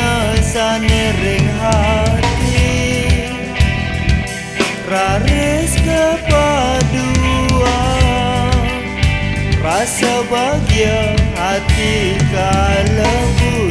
tresna sanering hati. Raris kepadua Rasa bahagia hati kalau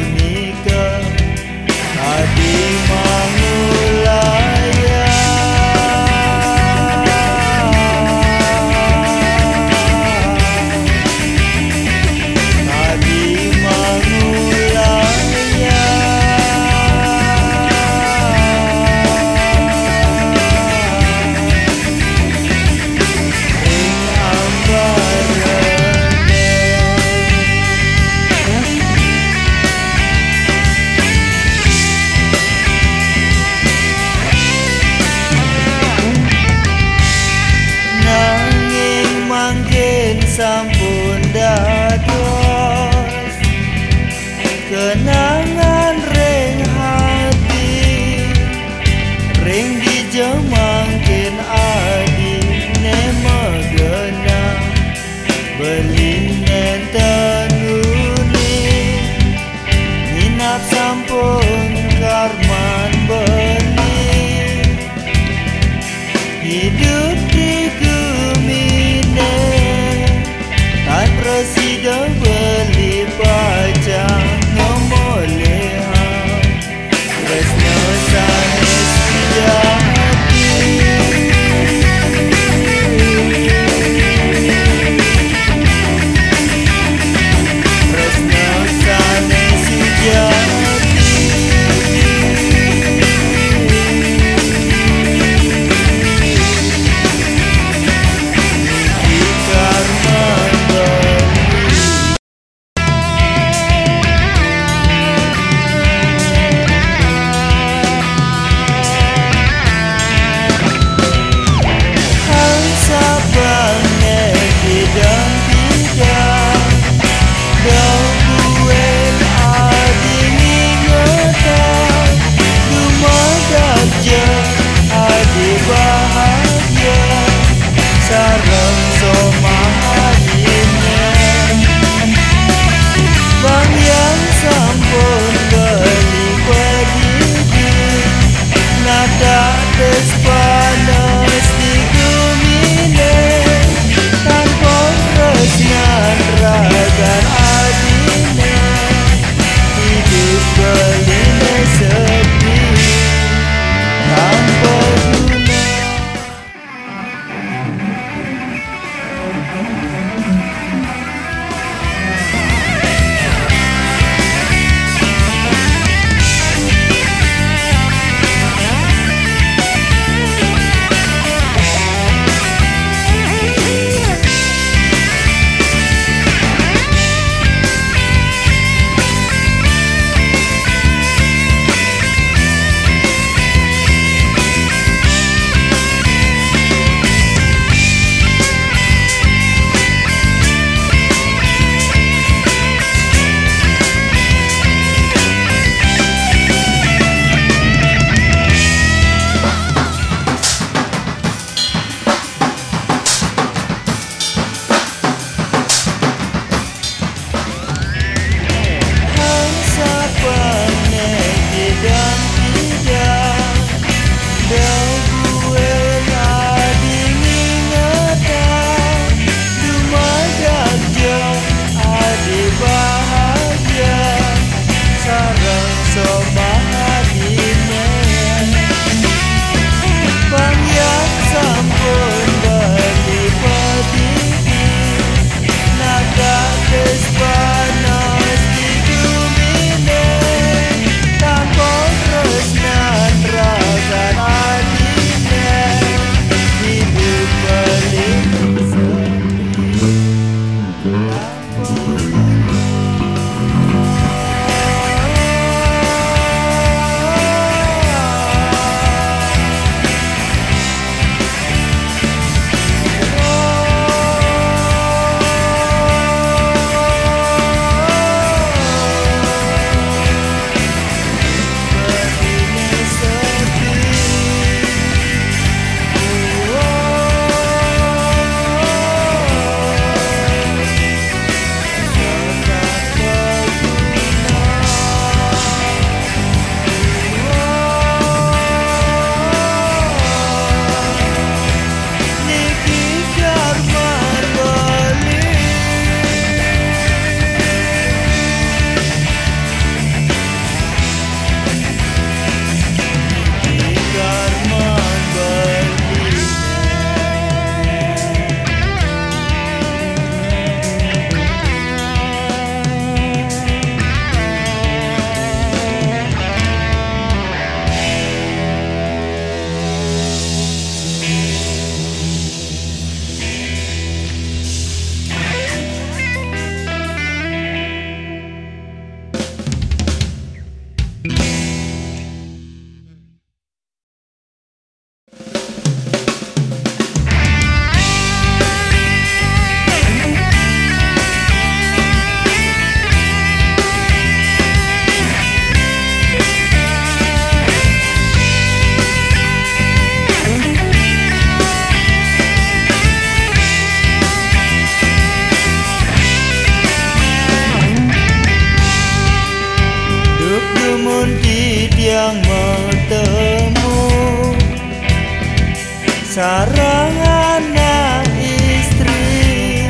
Sarang anak istri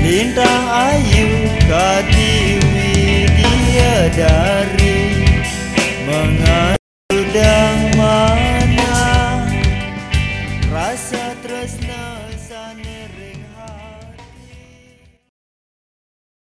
Lintang ayu katiwi dia